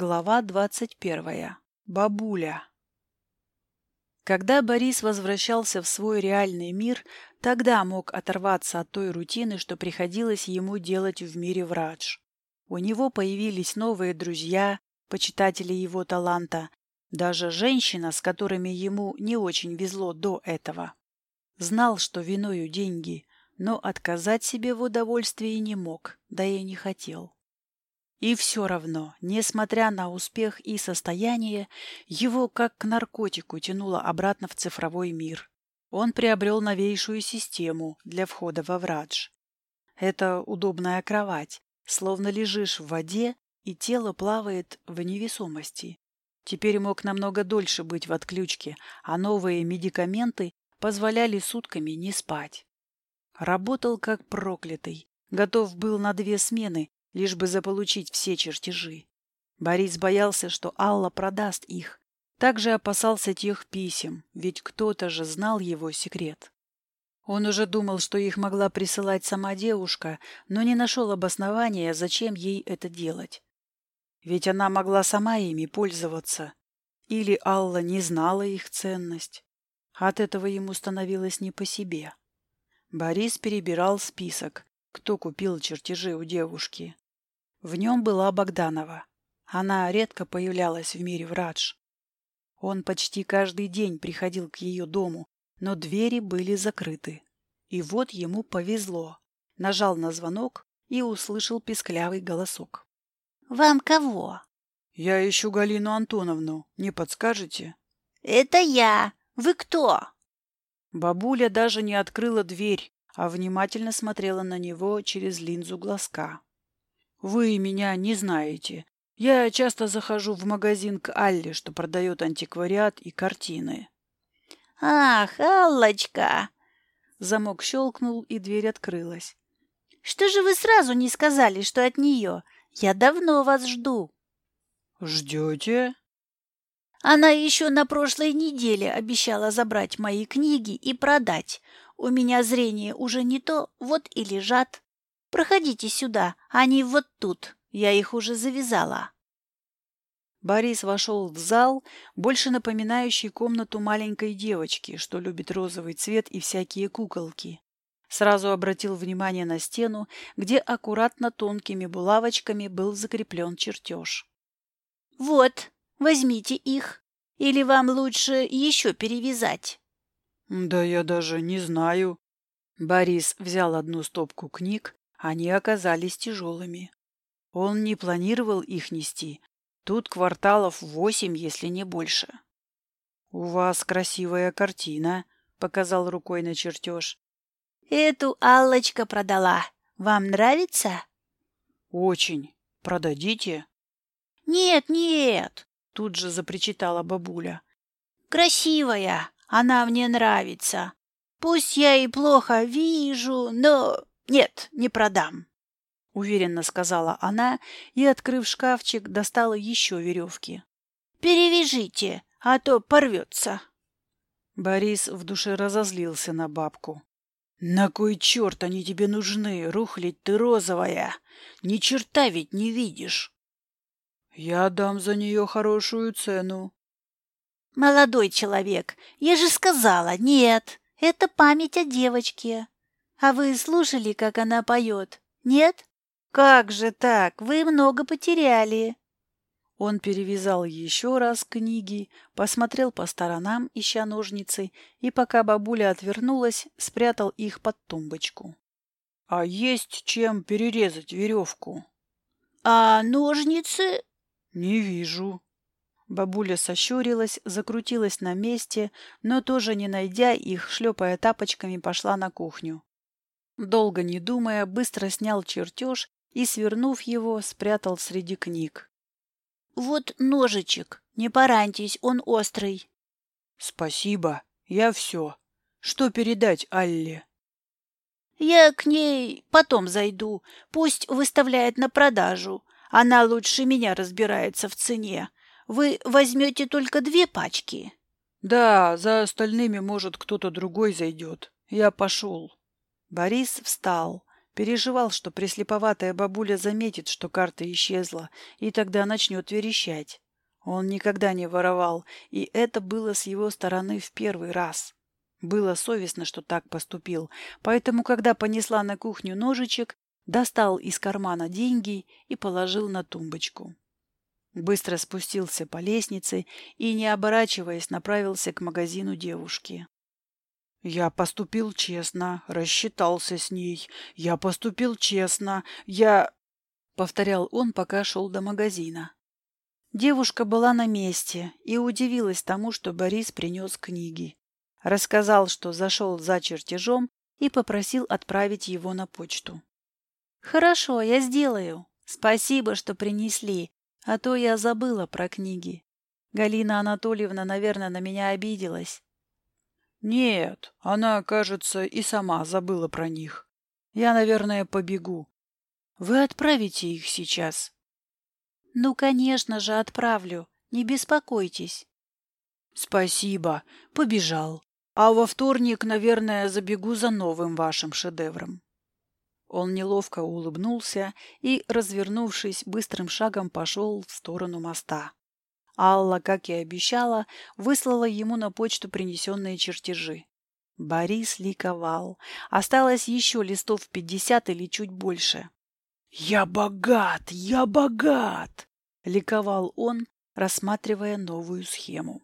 Глава двадцать первая. Бабуля. Когда Борис возвращался в свой реальный мир, тогда мог оторваться от той рутины, что приходилось ему делать в мире врач. У него появились новые друзья, почитатели его таланта, даже женщина, с которыми ему не очень везло до этого. Знал, что виною деньги, но отказать себе в удовольствии не мог, да и не хотел. И все равно, несмотря на успех и состояние, его как к наркотику тянуло обратно в цифровой мир. Он приобрел новейшую систему для входа во врадж. Это удобная кровать, словно лежишь в воде, и тело плавает в невесомости. Теперь мог намного дольше быть в отключке, а новые медикаменты позволяли сутками не спать. Работал как проклятый, готов был на две смены, лишь бы заполучить все чертежи. Борис боялся, что Алла продаст их. Также опасался тех писем, ведь кто-то же знал его секрет. Он уже думал, что их могла присылать сама девушка, но не нашел обоснования, зачем ей это делать. Ведь она могла сама ими пользоваться. Или Алла не знала их ценность. От этого ему становилось не по себе. Борис перебирал список, кто купил чертежи у девушки. В нем была Богданова. Она редко появлялась в мире врадж. Он почти каждый день приходил к ее дому, но двери были закрыты. И вот ему повезло. Нажал на звонок и услышал песклявый голосок. «Вам кого?» «Я ищу Галину Антоновну. Не подскажете?» «Это я. Вы кто?» Бабуля даже не открыла дверь, а внимательно смотрела на него через линзу глазка. Вы меня не знаете. Я часто захожу в магазин к Алле, что продает антиквариат и картины. Ах, Аллочка! Замок щелкнул, и дверь открылась. Что же вы сразу не сказали, что от нее? Я давно вас жду. Ждете? Она еще на прошлой неделе обещала забрать мои книги и продать. У меня зрение уже не то, вот и лежат. Проходите сюда, они вот тут. Я их уже завязала. Борис вошел в зал, больше напоминающий комнату маленькой девочки, что любит розовый цвет и всякие куколки. Сразу обратил внимание на стену, где аккуратно тонкими булавочками был закреплен чертеж. «Вот, возьмите их. Или вам лучше еще перевязать?» «Да я даже не знаю». Борис взял одну стопку книг, они оказались тяжелыми. Он не планировал их нести. Тут кварталов восемь, если не больше. — У вас красивая картина, — показал рукой на чертеж. — Эту Аллочка продала. Вам нравится? — Очень. Продадите? — Нет, нет, — тут же запричитала бабуля. — Красивая. Она мне нравится. Пусть я и плохо вижу, но «Нет, не продам», — уверенно сказала она и, открыв шкафчик, достала еще веревки. «Перевяжите, а то порвется». Борис в душе разозлился на бабку. «На кой черт они тебе нужны, рухлить ты розовая? Ни черта ведь не видишь!» «Я дам за нее хорошую цену». «Молодой человек, я же сказала, нет, это память о девочке. А вы слушали, как она поет? Нет? Как же так? Вы много потеряли. Он перевязал еще раз книги, посмотрел по сторонам, ища ножницы, и пока бабуля отвернулась, спрятал их под тумбочку. — А есть чем перерезать веревку? — А ножницы? — Не вижу. Бабуля сощурилась, закрутилась на месте, но тоже не найдя их, шлепая тапочками, пошла на кухню. Долго не думая, быстро снял чертеж и, свернув его, спрятал среди книг. «Вот ножичек, не пораньтесь, он острый». «Спасибо, я все. Что передать Алле?» «Я к ней потом зайду, пусть выставляет на продажу. Она лучше меня разбирается в цене. Вы возьмете только две пачки?» «Да, за остальными, может, кто-то другой зайдет. Я пошел». Борис встал, Переживал, что преслеповатая бабуля заметит, что карта исчезла, и тогда начнет верещать. Он никогда не воровал, и это было с его стороны в первый раз. Было совестно, что так поступил, поэтому, когда понесла на кухню ножичек, достал из кармана деньги и положил на тумбочку. Быстро спустился по лестнице и, не оборачиваясь, направился к магазину девушки. «Я поступил честно, рассчитался с ней. Я поступил честно. Я...» — повторял он, пока шел до магазина. Девушка была на месте и удивилась тому, что Борис принес книги. Рассказал, что зашел за чертежом и попросил отправить его на почту. «Хорошо, я сделаю. Спасибо, что принесли, а то я забыла про книги. Галина Анатольевна, наверное, на меня обиделась. Нет, она, кажется, и сама забыла про них. Я, наверное, побегу. Вы отправите их сейчас? Ну, конечно же, отправлю. Не беспокойтесь. Спасибо. Побежал. А во вторник, наверное, забегу за новым вашим шедевром. Он неловко улыбнулся и, развернувшись, быстрым шагом пошел в сторону моста. Алла, как и обещала, выслала ему на почту принесенные чертежи. Борис ликовал. Осталось еще листов пятьдесят или чуть больше. «Я богат! Я богат!» — ликовал он, рассматривая новую схему.